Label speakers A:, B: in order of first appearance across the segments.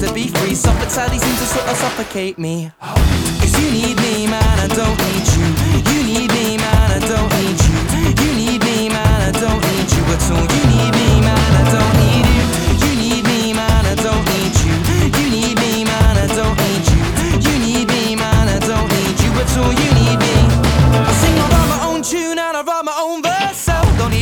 A: to be free. Sadly seems to sort of suffocate me. Cause you need me, man, I don't need you.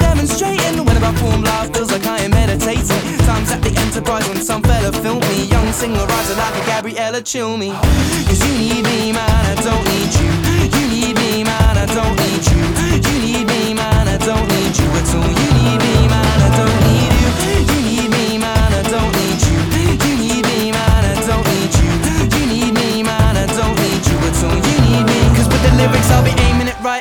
A: demonstrating. When I perform live feels like I am meditating. Times at the Enterprise when some fella filmed me. Young singer writer like a Gabriella Cilmi. Cause you need me man, I don't need you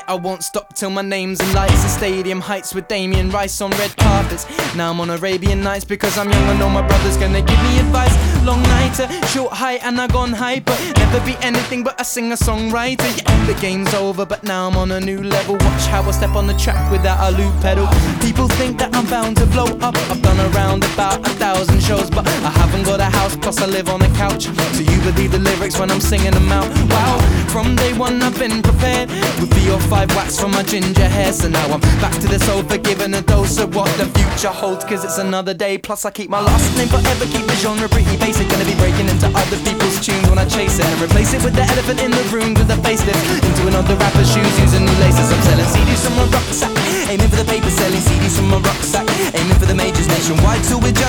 A: I won't stop till my name's in lights. In stadium heights with Damien Rice on red carpets. Now I'm on Arabian Nights because I'm young I know my brother's gonna give me advice. Long nighter, short height and I gone hyper. Never be anything but a singer songwriter Yeah, the game's over but now I'm on a new level. Watch how I step on the track without a loop pedal. People think that I'm bound to blow up. I've done around about a thousand shows But I haven't got a house plus I live on a couch. So you believe the lyrics when I'm singing them out. Wow, from day one I've been prepared With three or five wax from my ginger hair. So now I'm back to this old forgiven a dose of what the future holds Cause it's another day Plus I keep my last name. Forever Keep the genre pretty basic Gonna be breaking into other people's tunes when I chase it. And replace it with the elephant in the room with a facelift. Into another rapper's shoes using new laces. I'm selling CDs from my rucksack Aiming for the paper selling CDs from my rucksack Aiming for the majors nationwide. Till we're just